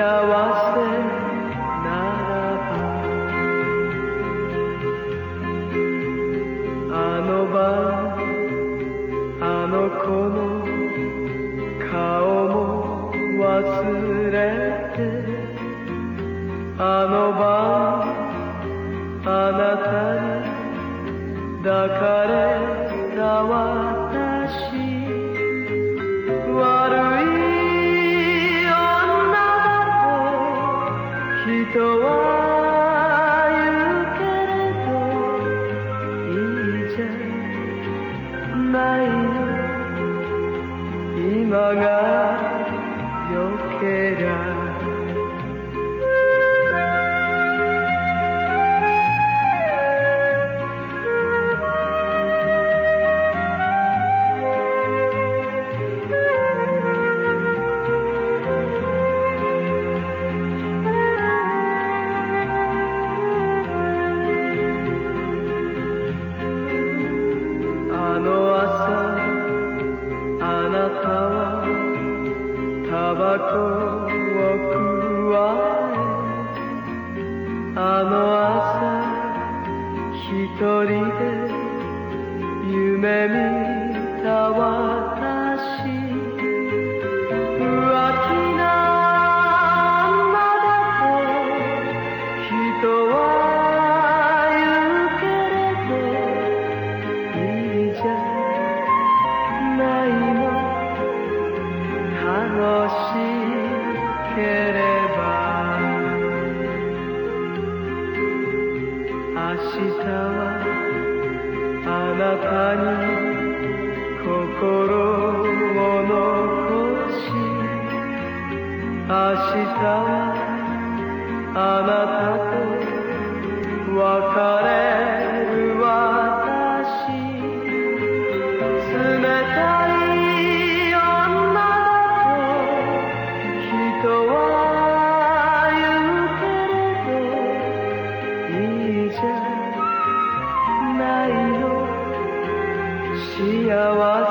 幸せならば。あの晩あの子の顔も忘れて。あの晩あなたに抱かれた私。 너가 욕해라. 一人で夢見たわ心を残し明日はあなたと別れ。Yavaş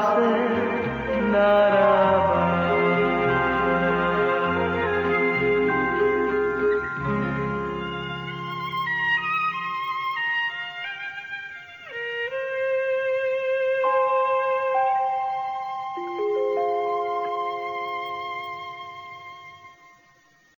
Nâ